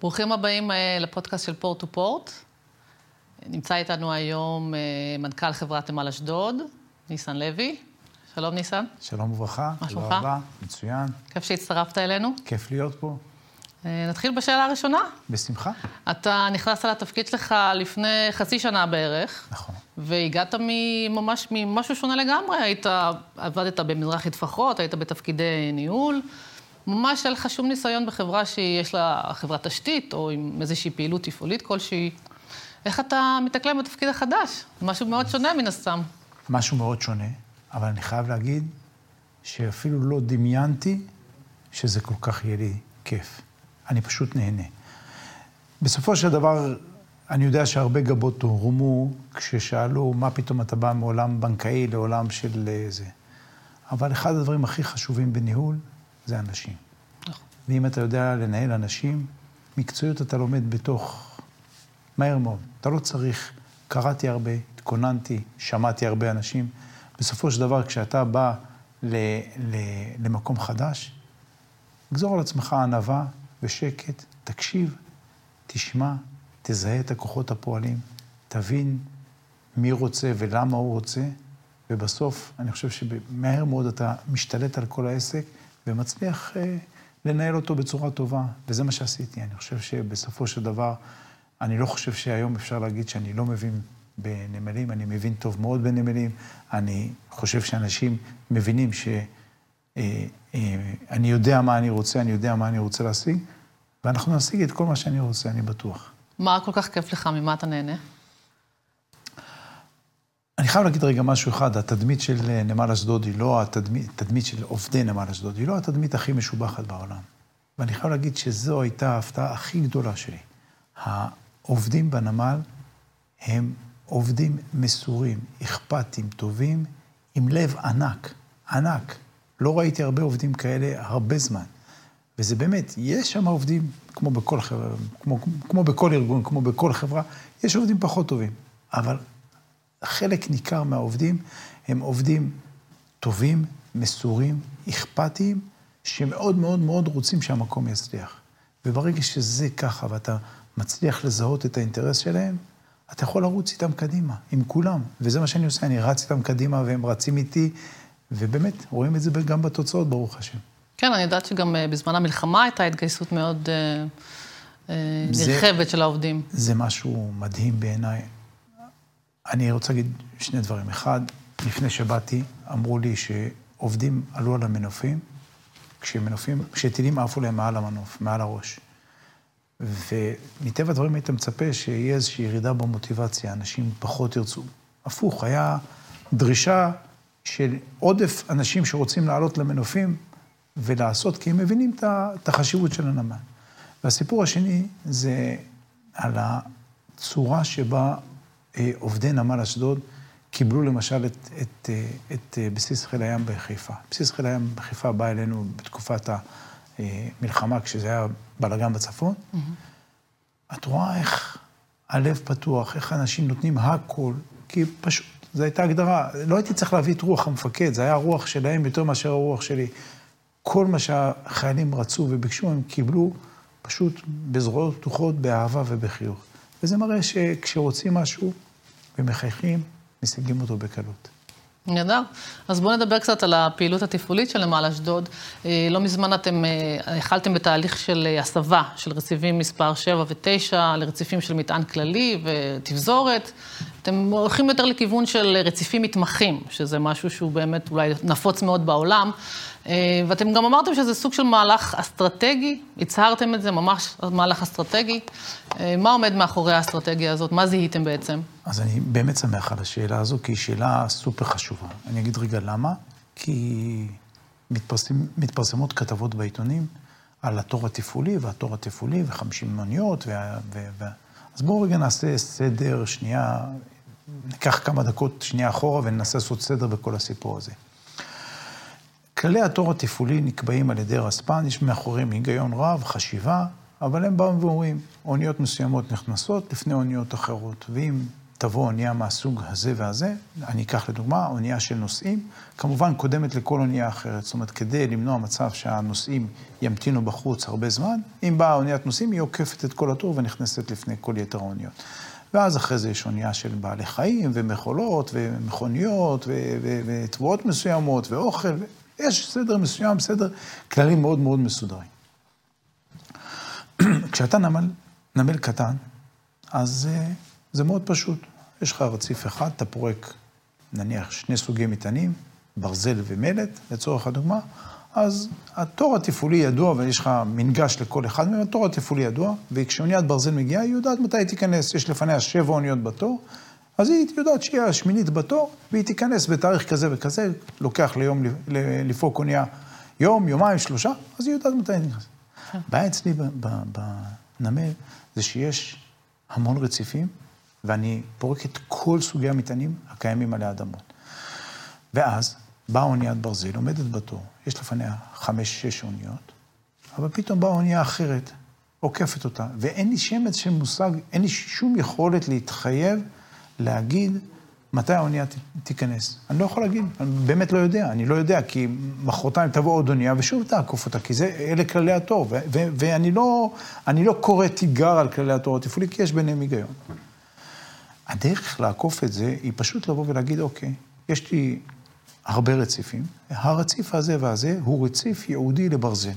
ברוכים הבאים אה, לפודקאסט של פורט טו פורט. נמצא איתנו היום אה, מנכ"ל חברת נמל אשדוד, ניסן לוי. שלום ניסן. שלום וברכה. מה שלומך? תודה רבה, מצוין. כיף שהצטרפת אלינו. כיף להיות פה. אה, נתחיל בשאלה הראשונה. בשמחה. אתה נכנסת לתפקיד שלך לפני חצי שנה בערך. נכון. והגעת ממש ממשהו שונה לגמרי. היית, עבדת במזרחי טפחות, היית בתפקידי ניהול. ממש אין לך שום ניסיון בחברה שיש לה חברת תשתית, או עם איזושהי פעילות תפעולית כלשהי. איך אתה מתאקלם בתפקיד החדש? משהו מאוד שונה מן הסתם. משהו מאוד שונה, אבל אני חייב להגיד שאפילו לא דמיינתי שזה כל כך יהיה לי כיף. אני פשוט נהנה. בסופו של דבר, אני יודע שהרבה גבות הורמו כששאלו מה פתאום אתה בא מעולם בנקאי לעולם של אה, זה. אבל אחד הדברים הכי חשובים בניהול זה אנשים. נכון. ואם אתה יודע לנהל אנשים, מקצועיות אתה לומד בתוך... מהר מאוד. אתה לא צריך, קראתי הרבה, התכוננתי, שמעתי הרבה אנשים. בסופו של דבר, כשאתה בא ל, ל, למקום חדש, גזור על עצמך ענווה ושקט, תקשיב, תשמע, תזהה את הכוחות הפועלים, תבין מי רוצה ולמה הוא רוצה, ובסוף, אני חושב שמהר מאוד אתה משתלט על כל העסק ומצליח אה, לנהל אותו בצורה טובה, וזה מה שעשיתי. אני חושב שבסופו של דבר, אני לא חושב שהיום אפשר להגיד שאני לא מבין בנמלים, אני מבין טוב מאוד בנמלים. אני חושב שאנשים מבינים שאני אה, אה, יודע מה אני רוצה, אני יודע מה אני רוצה להשיג, ואנחנו נשיג את כל מה שאני רוצה, אני בטוח. מה כל כך כיף לך? ממה אתה נהנה? אני חייב להגיד רגע משהו אחד, התדמית של נמל אשדוד היא לא התדמית, התדמית של עובדי נמל אשדוד, היא לא התדמית הכי משובחת בעולם. ואני חייב להגיד שזו הייתה ההפתעה הכי גדולה שלי. העובדים בנמל הם עובדים מסורים, אכפתיים, טובים, עם לב ענק, ענק. לא ראיתי הרבה עובדים כאלה הרבה זמן. וזה באמת, יש שם עובדים, כמו בכל, חברה, כמו, כמו בכל ארגון, כמו בכל חברה, יש עובדים פחות טובים. אבל חלק ניכר מהעובדים הם עובדים טובים, מסורים, אכפתיים, שמאוד מאוד מאוד רוצים שהמקום יצליח. וברגע שזה ככה ואתה מצליח לזהות את האינטרס שלהם, אתה יכול לרוץ איתם קדימה, עם כולם. וזה מה שאני עושה, אני רץ איתם קדימה והם רצים איתי, ובאמת, רואים את זה גם בתוצאות, ברוך השם. כן, אני יודעת שגם אה, בזמן המלחמה הייתה התגייסות מאוד אה, אה, נרחבת של העובדים. זה משהו מדהים בעיניי. אני רוצה להגיד שני דברים. אחד, לפני שבאתי, אמרו לי שעובדים עלו על המנופים, כשמנופים, כשטילים עפו להם מעל המנוף, מעל הראש. ומטבע הדברים היית מצפה שיהיה איזושהי ירידה במוטיבציה, אנשים פחות ירצו. הפוך, היה דרישה של עודף אנשים שרוצים לעלות למנופים ולעשות, כי הם מבינים את החשיבות של הנמל. והסיפור השני זה על הצורה שבה עובדי נמל אשדוד קיבלו למשל את, את, אה, את, את אה, בסיס חיל הים בחיפה. בסיס חיל הים בחיפה בא אלינו בתקופת המלחמה, כשזה היה בלאגן בצפון. Mm-hmm. את רואה איך הלב פתוח, איך אנשים נותנים הכל, כי פשוט, זו הייתה הגדרה. לא הייתי צריך להביא את רוח המפקד, זה היה הרוח שלהם יותר מאשר הרוח שלי. כל מה שהחיילים רצו וביקשו, הם קיבלו פשוט בזרועות פתוחות, באהבה ובחיוך. וזה מראה שכשרוצים משהו ומחייכים, משיגים אותו בקלות. נהדר. אז בואו נדבר קצת על הפעילות התפעולית של נמל אשדוד. אה, לא מזמן אתם אה, החלתם בתהליך של אה, הסבה של רציפים מספר 7 ו-9 לרציפים של מטען כללי ותבזורת. אתם הולכים יותר לכיוון של רציפים מתמחים, שזה משהו שהוא באמת אולי נפוץ מאוד בעולם. ואתם גם אמרתם שזה סוג של מהלך אסטרטגי, הצהרתם את זה, ממש מהלך אסטרטגי. מה עומד מאחורי האסטרטגיה הזאת? מה זיהיתם בעצם? אז אני באמת שמח על השאלה הזו, כי היא שאלה סופר חשובה. אני אגיד רגע למה, כי מתפרסם, מתפרסמות כתבות בעיתונים על התור התפעולי, והתור התפעולי, וחמישים מוניות, וה, ו, ו... אז בואו רגע נעשה סדר, שנייה, ניקח כמה דקות שנייה אחורה וננסה לעשות סדר בכל הסיפור הזה. כללי התור התפעולי נקבעים על ידי רספ"ן, יש מאחוריהם היגיון רב, חשיבה, אבל הם באו ואומרים, אוניות מסוימות נכנסות לפני אוניות אחרות, ואם תבוא אונייה מהסוג הזה והזה, אני אקח לדוגמה אונייה של נוסעים, כמובן קודמת לכל אונייה אחרת. זאת אומרת, כדי למנוע מצב שהנוסעים ימתינו בחוץ הרבה זמן, אם באה אוניית נוסעים, היא עוקפת את כל הטור ונכנסת לפני כל יתר האוניות. ואז אחרי זה יש אונייה של בעלי חיים, ומכולות, ומכוניות, ותבואות מסוימות, ואוכל, יש סדר מסוים, סדר, כללים מאוד מאוד מסודרים. כשאתה נמל, נמל קטן, אז אה, זה מאוד פשוט. יש לך רציף אחד, אתה פורק נניח שני סוגי מטענים, ברזל ומלט, לצורך הדוגמה, אז התור התפעולי ידוע, ויש לך מנגש לכל אחד מהם, התור התפעולי ידוע, וכשאוניית ברזל מגיעה, היא יודעת מתי היא תיכנס. יש לפניה שבע אוניות בתור, אז היא יודעת שהיא השמינית בתור, והיא תיכנס בתאריך כזה וכזה, לוקח ליום לפרוק אונייה יום, יומיים, שלושה, אז היא יודעת מתי היא נכנסת. הבעיה אצלי בנמל זה שיש המון רציפים, ואני פורק את כל סוגי המטענים הקיימים עלי אדמות. ואז באה אוניית ברזל, עומדת בתור, יש לפניה חמש-שש אוניות, אבל פתאום באה אונייה אחרת, עוקפת אותה, ואין לי שמץ של מושג, אין לי שום יכולת להתחייב, להגיד מתי האונייה תיכנס. אני לא יכול להגיד, אני באמת לא יודע, אני לא יודע, כי מחרתיים תבוא עוד אונייה ושוב תעקוף אותה, כי זה, אלה כללי התור, ואני לא, לא קורא תיגר על כללי התור התפעולי, כי יש ביניהם היגיון. הדרך לעקוף את זה היא פשוט לבוא ולהגיד, אוקיי, יש לי הרבה רציפים, הרציף הזה והזה הוא רציף ייעודי לברזל.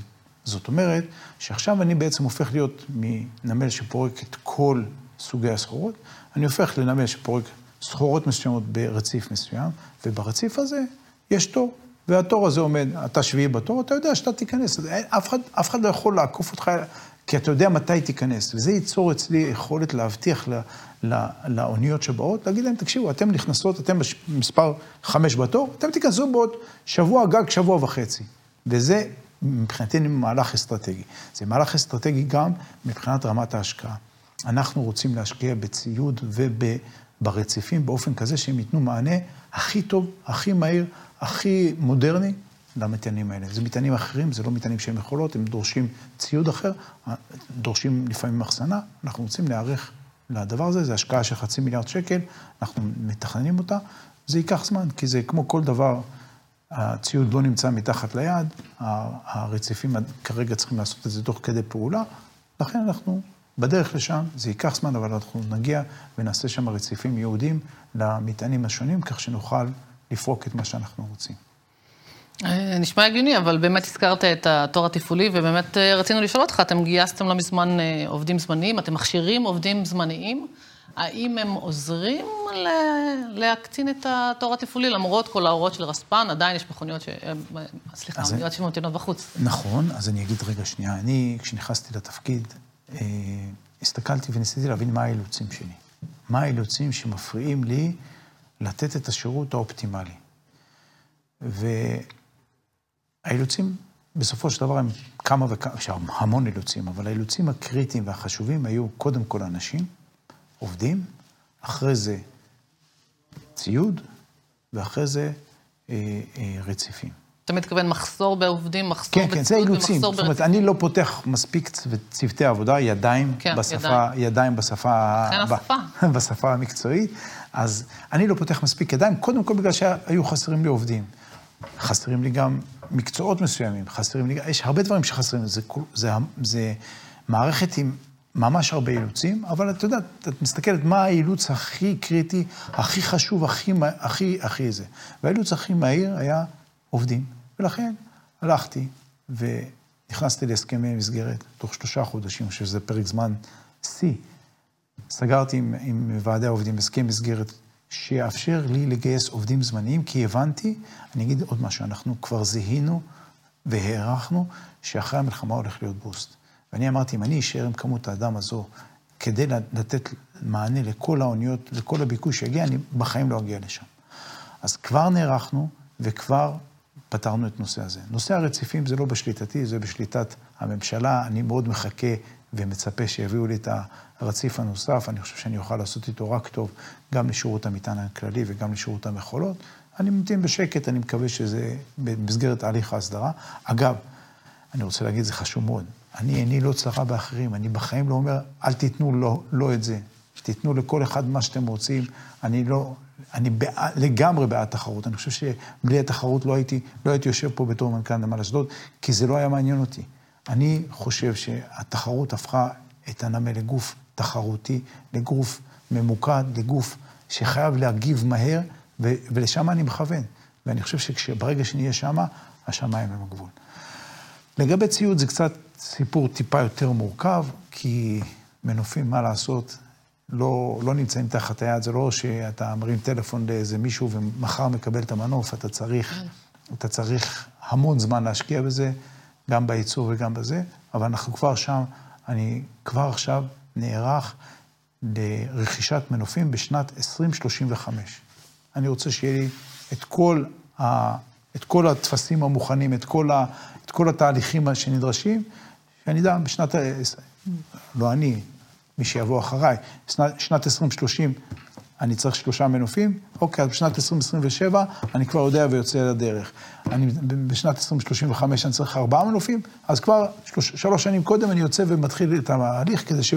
זאת אומרת, שעכשיו אני בעצם הופך להיות מנמל שפורק את כל סוגי הסחורות, אני הופך לנמל שפורק סחורות מסוימות ברציף מסוים, וברציף הזה יש תור. והתור הזה עומד, אתה שביעי בתור, אתה יודע שאתה תיכנס. אף אחד, אף אחד לא יכול לעקוף אותך, כי אתה יודע מתי תיכנס. וזה ייצור אצלי יכולת להבטיח לאוניות שבאות, להגיד להם, תקשיבו, אתם נכנסות, אתם מספר חמש בתור, אתם תיכנסו בעוד שבוע גג, שבוע וחצי. וזה מבחינתנו מהלך אסטרטגי. זה מהלך אסטרטגי גם מבחינת רמת ההשקעה. אנחנו רוצים להשקיע בציוד וברציפים באופן כזה שהם ייתנו מענה הכי טוב, הכי מהיר, הכי מודרני למטענים האלה. זה מטענים אחרים, זה לא מטענים שהם יכולות, הם דורשים ציוד אחר, דורשים לפעמים מחסנה, אנחנו רוצים להיערך לדבר הזה, זו השקעה של חצי מיליארד שקל, אנחנו מתכננים אותה, זה ייקח זמן, כי זה כמו כל דבר, הציוד לא נמצא מתחת ליד, הרציפים כרגע צריכים לעשות את זה תוך כדי פעולה, לכן אנחנו בדרך לשם, זה ייקח זמן, אבל אנחנו נגיע ונעשה שם רציפים יהודים למטענים השונים, כך שנוכל לפרוק את מה שאנחנו רוצים. אה, נשמע הגיוני, אבל באמת הזכרת את התור התפעולי, ובאמת אה, רצינו לשאול אותך, אתם גייסתם לא מזמן אה, עובדים זמניים, אתם מכשירים עובדים זמניים, האם הם עוזרים להקטין את התור התפעולי, למרות כל ההוראות של רספ"ן, עדיין יש מכוניות ש... סליחה, מכוניות שממתינות בחוץ. נכון, אז אני אגיד רגע שנייה, אני, כשנכנסתי לתפקיד, הסתכלתי וניסיתי להבין מה האילוצים שלי. מה האילוצים שמפריעים לי לתת את השירות האופטימלי. והאילוצים, בסופו של דבר, הם כמה וכמה, יש המון אילוצים, אבל האילוצים הקריטיים והחשובים היו קודם כל אנשים, עובדים, אחרי זה ציוד, ואחרי זה אה, אה, רציפים. אתה מתכוון מחסור בעובדים, מחסור בציוד ומחסור ברציפים? כן, כן, זה אילוצים. זאת אומרת, אני לא פותח מספיק צוותי עבודה, ידיים, כן, בשפה, ידיים. ידיים בשפה, ב, בשפה המקצועית, אז אני לא פותח מספיק ידיים, קודם כל בגלל שהיו חסרים לי עובדים. חסרים לי גם מקצועות מסוימים, חסרים לי, יש הרבה דברים שחסרים, זה, זה, זה מערכת עם ממש הרבה אילוצים, אבל את יודעת, את מסתכלת מה האילוץ הכי קריטי, הכי חשוב, הכי, הכי, הכי זה. והאילוץ הכי מהיר היה עובדים. ולכן הלכתי ונכנסתי להסכמי מסגרת תוך שלושה חודשים, שזה פרק זמן שיא. סגרתי עם, עם ועדי העובדים הסכם מסגרת שיאפשר לי לגייס עובדים זמניים, כי הבנתי, אני אגיד עוד משהו, אנחנו כבר זיהינו והערכנו שאחרי המלחמה הולך להיות בוסט. ואני אמרתי, אם אני אשאר עם כמות האדם הזו כדי לתת מענה לכל האוניות, לכל הביקוש שיגיע, אני בחיים לא אגיע לשם. אז כבר נערכנו וכבר פתרנו את נושא הזה. נושא הרציפים זה לא בשליטתי, זה בשליטת הממשלה. אני מאוד מחכה ומצפה שיביאו לי את הרציף הנוסף. אני חושב שאני אוכל לעשות איתו רק טוב, גם לשירות המטען הכללי וגם לשירות המכולות. אני ממתין בשקט, אני מקווה שזה במסגרת תהליך ההסדרה. אגב, אני רוצה להגיד, זה חשוב מאוד. אני, איני לא צרה באחרים, אני בחיים לא אומר, אל תיתנו לו, לא את זה. שתיתנו לכל אחד מה שאתם רוצים. אני לא, אני בע, לגמרי בעד תחרות. אני חושב שבלי התחרות לא הייתי, לא הייתי יושב פה בתור מנכ"ל נמל אשדוד, כי זה לא היה מעניין אותי. אני חושב שהתחרות הפכה את הנמל לגוף תחרותי, לגוף ממוקד, לגוף שחייב להגיב מהר, ו- ולשם אני מכוון. ואני חושב שברגע שנהיה שם, השמיים הם הגבול. לגבי ציוד זה קצת סיפור טיפה יותר מורכב, כי מנופים, מה לעשות, לא, לא נמצאים תחת היד, זה לא שאתה מרים טלפון לאיזה מישהו ומחר מקבל את המנוף, אתה צריך, כן. אתה צריך המון זמן להשקיע בזה, גם בייצור וגם בזה, אבל אנחנו כבר שם, אני כבר עכשיו נערך לרכישת מנופים בשנת 2035. אני רוצה שיהיה לי את כל, ה, את כל הטפסים המוכנים, את כל, ה, את כל התהליכים שנדרשים, שאני אדע בשנת, לא אני, מי שיבוא אחריי, שנת, שנת 2030 אני צריך שלושה מנופים, אוקיי, אז בשנת 2027 אני כבר יודע ויוצא לדרך. אני, בשנת 2035 אני צריך ארבעה מנופים, אז כבר שלוש, שלוש שנים קודם אני יוצא ומתחיל את ההליך כדי, ש,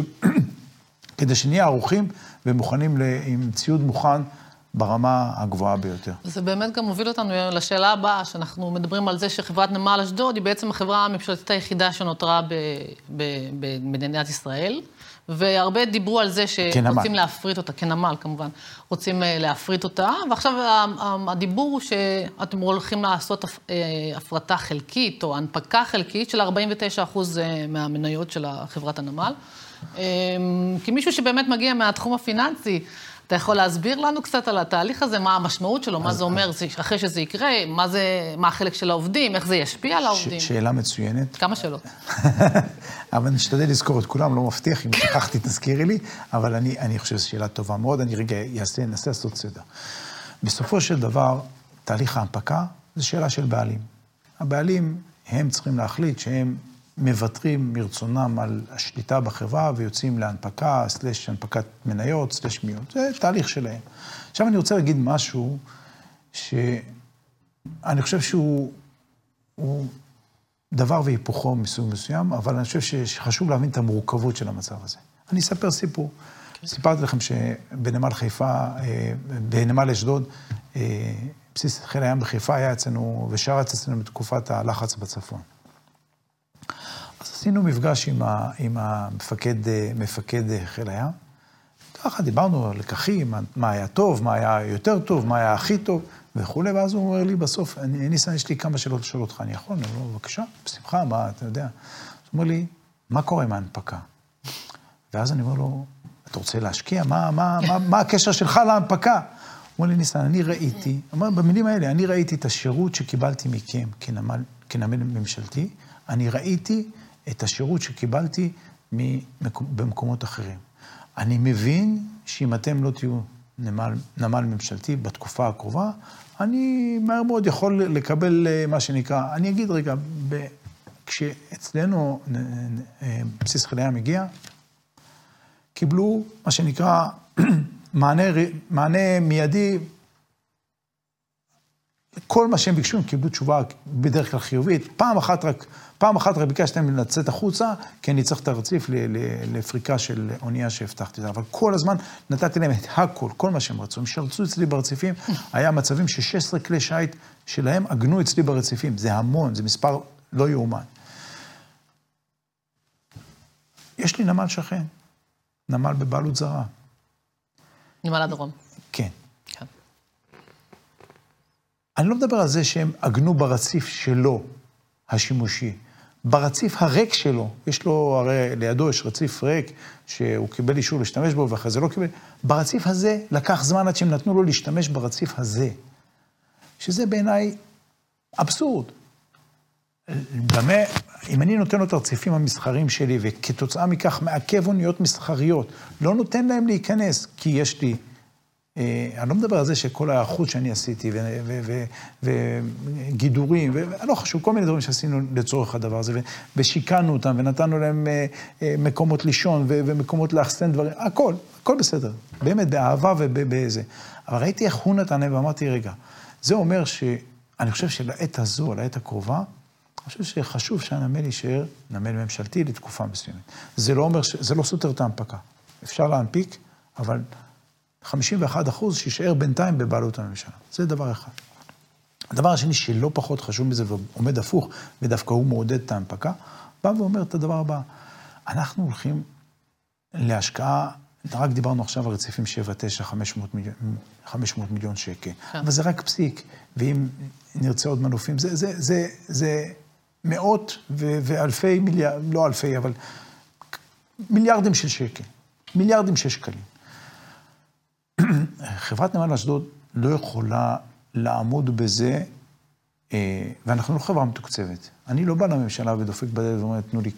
כדי שנהיה ערוכים ומוכנים ל, עם ציוד מוכן ברמה הגבוהה ביותר. זה באמת גם מוביל אותנו לשאלה הבאה, שאנחנו מדברים על זה שחברת נמל אשדוד היא בעצם החברה הממשלתית היחידה שנותרה במדינת ישראל. והרבה דיברו על זה שרוצים להפריט אותה, כנמל כמובן, רוצים אה, להפריט אותה, ועכשיו הדיבור הוא שאתם הולכים לעשות אה, הפרטה חלקית או הנפקה חלקית של 49% אה, מהמניות של חברת הנמל. כמישהו שבאמת מגיע מהתחום הפיננסי, אתה יכול להסביר לנו קצת על התהליך הזה, מה המשמעות שלו, מה זה אומר אחרי שזה יקרה, מה, זה, מה החלק של העובדים, איך זה ישפיע על העובדים? ש- שאלה מצוינת. כמה שאלות. אבל אני אשתדל לזכור את כולם, לא מבטיח, אם שכחתי תזכירי לי, אבל אני, אני חושב שזו שאלה טובה מאוד, אני רגע אעשה, אנסה לעשות סדר. בסופו של דבר, תהליך ההנפקה זה שאלה של בעלים. הבעלים, הם צריכים להחליט שהם מוותרים מרצונם על השליטה בחברה ויוצאים להנפקה, סלש הנפקת מניות, סלש מיון. זה תהליך שלהם. עכשיו אני רוצה להגיד משהו שאני חושב שהוא דבר והיפוכו מסוג מסוים, אבל אני חושב שחשוב להבין את המורכבות של המצב הזה. אני אספר סיפור. Okay. כן. סיפרתי לכם שבנמל חיפה, אה, בנמל אשדוד, אה, בסיס חיל הים בחיפה היה אצלנו, ושרץ אצלנו בתקופת הלחץ בצפון. עשינו מפגש עם, ה, עם המפקד, אה, מפקד אה, חיל הים. ככה דיברנו על לקחים, מה היה טוב, מה היה יותר טוב, מה היה הכי טוב וכולי, ואז הוא אומר לי בסוף, ניסן, יש לי כמה שאלות לשאול אותך, אני יכול? אני אומר לו, בבקשה, בשמחה, מה, אתה יודע. הוא אומר לי, מה קורה עם ההנפקה? ואז אני אומר לו, אתה רוצה להשקיע? מה, מה, מה, מה הקשר שלך להנפקה? הוא אומר לי, ניסן, אני ראיתי, אומר, במילים האלה, אני ראיתי את השירות שקיבלתי מכם כנמל, כנמל ממשלתי, אני ראיתי את השירות שקיבלתי במקומות אחרים. אני מבין שאם אתם לא תהיו נמל, נמל ממשלתי בתקופה הקרובה, אני מהר מאוד יכול לקבל אה, מה שנקרא, אני אגיד רגע, ב, כשאצלנו אה, בסיס חיל הים הגיע, קיבלו מה שנקרא מענה, מענה מיידי כל מה שהם ביקשו, הם קיבלו תשובה בדרך כלל חיובית. פעם אחת רק, פעם אחת רק ביקשתם לצאת החוצה, כי אני צריך את הרציף לפריקה של אונייה שהבטחתי לה. אבל כל הזמן נתתי להם את הכל, כל מה שהם רצו. הם שרצו אצלי ברציפים, היה מצבים ש-16 כלי שיט שלהם עגנו אצלי ברציפים. זה המון, זה מספר לא יאומן. יש לי נמל שכן, נמל בבעלות זרה. נמל הדרום. כן. אני לא מדבר על זה שהם עגנו ברציף שלו, השימושי. ברציף הריק שלו, יש לו, הרי לידו יש רציף ריק, שהוא קיבל אישור להשתמש בו ואחרי זה לא קיבל. ברציף הזה לקח זמן עד שהם נתנו לו להשתמש ברציף הזה. שזה בעיניי אבסורד. במה, אם אני נותן לו את הרציפים המסחריים שלי, וכתוצאה מכך מעכב אוניות מסחריות, לא נותן להם להיכנס, כי יש לי אני לא מדבר על זה שכל ההיערכות שאני עשיתי, וגידורים, ולא חשוב, כל מיני דברים שעשינו לצורך הדבר הזה, ושיכנו אותם, ונתנו להם אה, אה, מקומות לישון, ומקומות לאחסן דברים, הכל, הכל בסדר, באמת, באהבה ובזה. אבל ראיתי איך הוא נתן להם, ואמרתי, רגע, זה אומר שאני חושב שלעת הזו, לעת הקרובה, אני חושב שחשוב שהנמל יישאר נמל ממשלתי לתקופה מסוימת. זה לא אומר, זה לא סותר את ההנפקה. אפשר להנפיק, אבל 51 אחוז שישאר בינתיים בבעלות הממשלה. זה דבר אחד. הדבר השני, שלא פחות חשוב מזה ועומד הפוך, ודווקא הוא מעודד את ההנפקה, בא ואומר את הדבר הבא, אנחנו הולכים להשקעה, רק דיברנו עכשיו על רציפים 7, 9, 500 מיליון, 500 מיליון שקל, כן. אבל זה רק פסיק, ואם נרצה עוד מנופים, זה, זה, זה, זה מאות ו- ואלפי מיליארד, לא אלפי, אבל מיליארדים של שקל, מיליארדים של שקלים. חברת נמל אשדוד לא יכולה לעמוד בזה, אה, ואנחנו לא חברה מתוקצבת. אני לא בא לממשלה ודופק בדלת ואומר, תנו לי,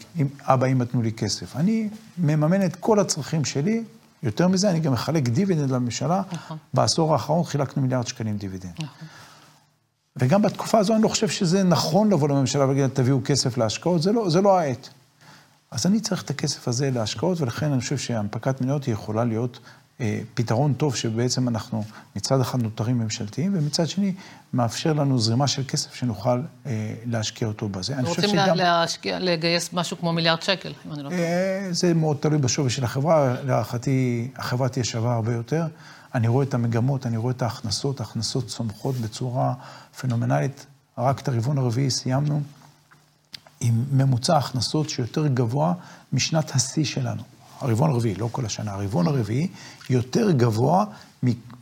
אבא, אמא, תנו לי כסף. אני מממן את כל הצרכים שלי, יותר מזה, אני גם מחלק דיבידנד לממשלה. נכון. בעשור האחרון חילקנו מיליארד שקלים דיבידנד. נכון. וגם בתקופה הזו אני לא חושב שזה נכון לבוא לממשלה ולהגיד, תביאו כסף להשקעות, זה לא, זה לא העת. אז אני צריך את הכסף הזה להשקעות, ולכן אני חושב שהנפקת מניות היא יכולה להיות פתרון טוב שבעצם אנחנו מצד אחד נותרים ממשלתיים, ומצד שני מאפשר לנו זרימה של כסף שנוכל אה, להשקיע אותו בזה. רוצים שגם... להשקיע, לגייס משהו כמו מיליארד שקל, אם אני לא טועה. אה, זה מאוד תלוי בשווי של החברה, להערכתי החברה תהיה שווה הרבה יותר. אני רואה את המגמות, אני רואה את ההכנסות, ההכנסות צומחות בצורה פנומנלית. רק את הרבעון הרביעי סיימנו עם ממוצע הכנסות שיותר גבוה משנת השיא שלנו. הרבעון הרביעי, לא כל השנה, הרבעון הרביעי יותר גבוה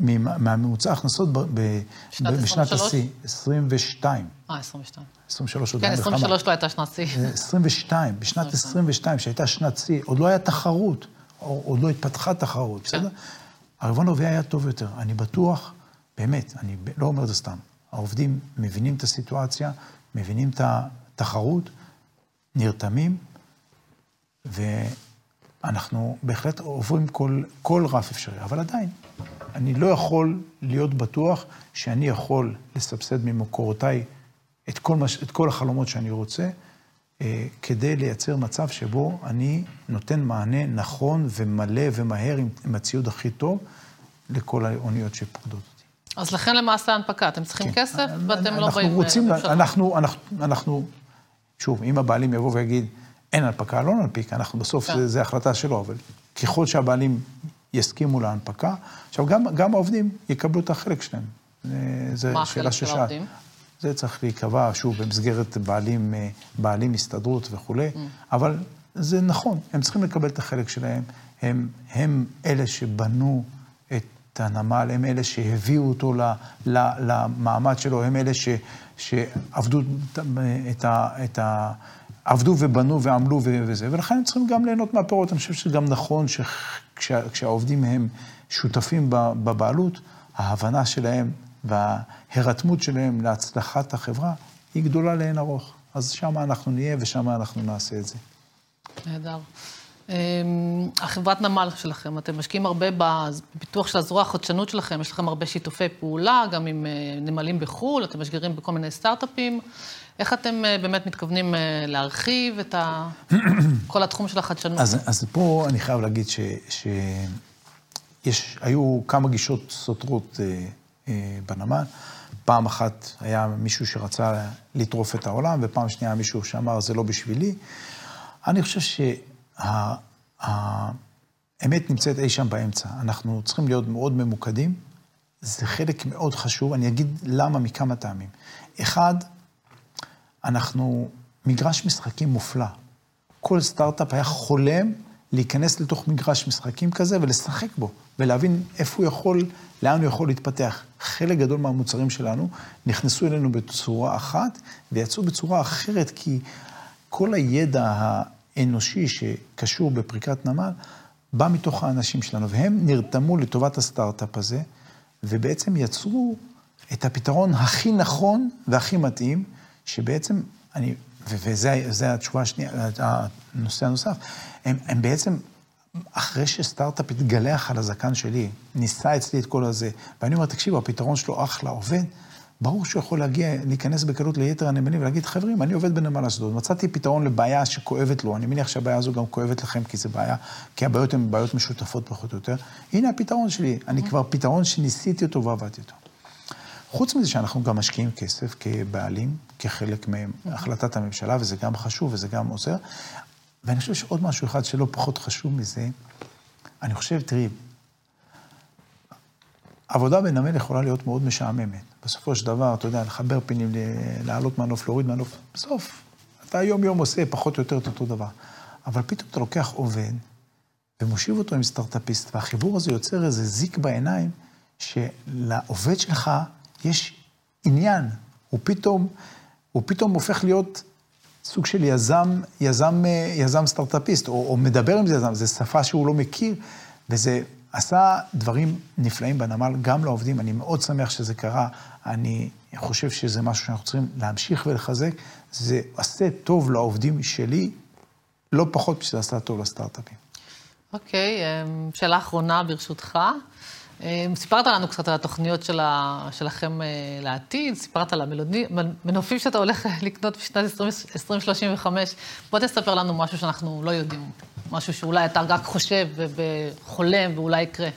מהממוצע ההכנסות בשנת השיא, 22. אה, 22. 23 עוד כן, 23 לא הייתה שנת שיא. 22, בשנת 22, שהייתה שנת שיא, עוד לא היה תחרות, עוד לא התפתחה תחרות, כן. בסדר? הרבעון הרביעי היה טוב יותר. אני בטוח, באמת, אני לא אומר את זה סתם. העובדים מבינים את הסיטואציה, מבינים את התחרות, נרתמים, ואנחנו בהחלט עוברים כל, כל רף אפשרי. אבל עדיין, אני לא יכול להיות בטוח שאני יכול לסבסד ממקורותיי את כל, מש, את כל החלומות שאני רוצה, אה, כדי לייצר מצב שבו אני נותן מענה נכון ומלא ומהר עם, עם הציוד הכי טוב לכל האוניות שפוקדות אותי. אז לכן למעשה ההנפקה, אתם צריכים כן. כסף ואתם לא באים... רוצים, אנחנו, אנחנו, אנחנו, שוב, אם הבעלים יבוא ויגיד, אין הנפקה, לא ננפיק, אנחנו בסוף, כן. זה החלטה שלו, אבל ככל שהבעלים יסכימו להנפקה, עכשיו, גם, גם העובדים יקבלו את החלק שלהם. זה מה החלק של העובדים? זה צריך להיקבע, שוב, במסגרת בעלים, אה, בעלים הסתדרות וכולי, mm. אבל זה נכון, הם צריכים לקבל את החלק שלהם, הם, הם אלה שבנו את הנמל, הם אלה שהביאו אותו ל, ל, למעמד שלו, הם אלה ש, שעבדו את ה... את ה עבדו ובנו ועמלו וזה, ולכן הם צריכים גם ליהנות מהפירות. אני חושב שגם נכון שכשהעובדים הם שותפים בבעלות, ההבנה שלהם וההירתמות שלהם להצלחת החברה היא גדולה לאין ארוך. אז שם אנחנו נהיה ושם אנחנו נעשה את זה. נהדר. אמ, החברת נמל שלכם, אתם משקיעים הרבה בפיתוח של הזרוע החדשנות שלכם, יש לכם הרבה שיתופי פעולה, גם עם אה, נמלים בחו"ל, אתם משגרים בכל מיני סטארט-אפים. איך אתם אה, באמת מתכוונים אה, להרחיב את ה... כל התחום של החדשנות? אז, אז פה אני חייב להגיד ש... שיש, היו כמה גישות סותרות אה, אה, בנמל. פעם אחת היה מישהו שרצה לטרוף את העולם, ופעם שנייה מישהו שאמר, זה לא בשבילי. אני חושב שהאמת נמצאת אי שם באמצע. אנחנו צריכים להיות מאוד ממוקדים. זה חלק מאוד חשוב, אני אגיד למה מכמה טעמים. אחד, אנחנו מגרש משחקים מופלא. כל סטארט-אפ היה חולם להיכנס לתוך מגרש משחקים כזה ולשחק בו, ולהבין איפה הוא יכול, לאן הוא יכול להתפתח. חלק גדול מהמוצרים שלנו נכנסו אלינו בצורה אחת ויצאו בצורה אחרת, כי כל הידע האנושי שקשור בפריקת נמל בא מתוך האנשים שלנו, והם נרתמו לטובת הסטארט-אפ הזה, ובעצם יצרו את הפתרון הכי נכון והכי מתאים, שבעצם, אני, וזה התשובה השנייה, הנושא הנוסף, הם, הם בעצם, אחרי שסטארט-אפ התגלח על הזקן שלי, ניסה אצלי את כל הזה, ואני אומר, תקשיבו, הפתרון שלו אחלה, עובד, ברור שהוא יכול להגיע, להיכנס בקלות ליתר הנמלים ולהגיד, חברים, אני עובד בנמל אשדוד, מצאתי פתרון לבעיה שכואבת לו, אני מניח שהבעיה הזו גם כואבת לכם, כי זה בעיה, כי הבעיות הן בעיות משותפות פחות או יותר. הנה הפתרון שלי, אני כבר פתרון שניסיתי אותו ועבדתי אותו. חוץ מזה שאנחנו גם משקיעים כסף כבעלים, כחלק מהחלטת הממשלה, וזה גם חשוב וזה גם עוזר. ואני חושב שעוד משהו אחד שלא פחות חשוב מזה, אני חושב, תראי, עבודה בנמל יכולה להיות מאוד משעממת. בסופו של דבר, אתה יודע, לחבר פינים, לעלות מנוף, להוריד מנוף, בסוף, אתה יום-יום עושה פחות או יותר את אותו דבר. אבל פתאום אתה לוקח עובד ומושיב אותו עם סטארט-אפיסט, והחיבור הזה יוצר איזה זיק בעיניים, שלעובד שלך יש עניין. הוא פתאום, הוא פתאום הופך להיות סוג של יזם, יזם, יזם סטארט-אפיסט, או, או מדבר עם זה יזם, זו שפה שהוא לא מכיר, וזה עשה דברים נפלאים בנמל, גם לעובדים. אני מאוד שמח שזה קרה. אני חושב שזה משהו שאנחנו צריכים להמשיך ולחזק. זה עשה טוב לעובדים שלי, לא פחות משזה עשה טוב לסטארט-אפים. אוקיי, אמ, שאלה אחרונה ברשותך. אמ, סיפרת לנו קצת על התוכניות של ה... שלכם אה, לעתיד, סיפרת על המנופים שאתה הולך לקנות בשנת 2035. בוא תספר לנו משהו שאנחנו לא יודעים, משהו שאולי אתה רק חושב וחולם ואולי יקרה.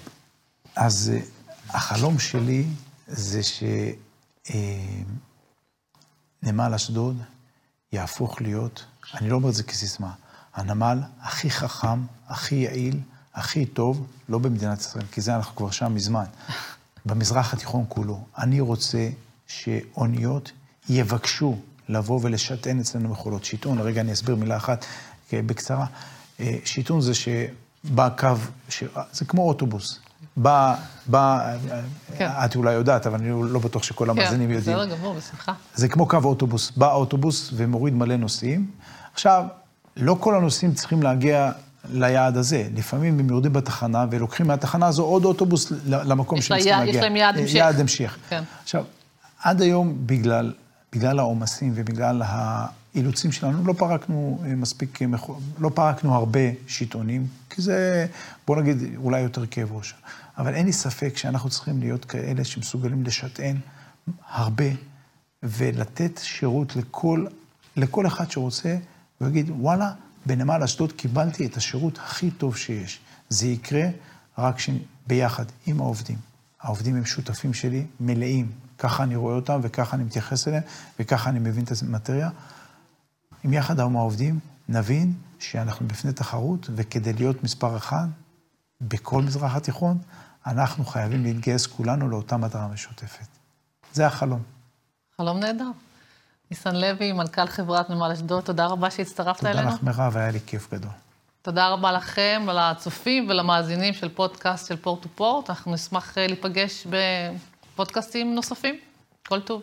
אז אה, החלום שלי זה שנמל אשדוד יהפוך להיות, אני לא אומר את זה כסיסמה, הנמל הכי חכם, הכי יעיל, הכי טוב, לא במדינת ישראל, כי זה אנחנו כבר שם מזמן, במזרח התיכון כולו. אני רוצה שאוניות יבקשו לבוא ולשטען אצלנו מכולות. שיטעון, רגע אני אסביר מילה אחת בקצרה. אה, שיטעון זה שבא קו, ש... זה כמו אוטובוס. בא, בא, כן. את אולי יודעת, אבל אני לא בטוח שכל כן, המאזינים יודעים. כן, בסדר גמור, בשמחה. זה כמו קו אוטובוס. בא אוטובוס ומוריד מלא נוסעים. עכשיו, לא כל הנוסעים צריכים להגיע ליעד הזה. לפעמים הם יורדים בתחנה ולוקחים מהתחנה הזו עוד אוטובוס למקום שהם צריכים להגיע. יש להם יעד המשך. יעד המשך. כן. עכשיו, עד היום, בגלל, בגלל העומסים ובגלל האילוצים שלנו, לא פרקנו מספיק, לא פרקנו הרבה שיטעונים, כי זה, בוא נגיד, אולי יותר כאב ראש. אבל אין לי ספק שאנחנו צריכים להיות כאלה שמסוגלים לשטען הרבה ולתת שירות לכל, לכל אחד שרוצה, ויגיד, וואלה, בנמל אשדוד קיבלתי את השירות הכי טוב שיש. זה יקרה רק ביחד עם העובדים. העובדים הם שותפים שלי, מלאים. ככה אני רואה אותם וככה אני מתייחס אליהם וככה אני מבין את המטריה. אם יחד עם העובדים נבין שאנחנו בפני תחרות, וכדי להיות מספר אחד בכל מזרח התיכון, אנחנו חייבים להתגייס כולנו לאותה מטרה משותפת. זה החלום. חלום נהדר. ניסן לוי, מנכ"ל חברת נמל אשדוד, תודה רבה שהצטרפת תודה אלינו. תודה לך, מירב, היה לי כיף גדול. תודה רבה לכם, לצופים ולמאזינים של פודקאסט של פורט טו פורט. אנחנו נשמח אה, להיפגש בפודקאסטים נוספים. כל טוב.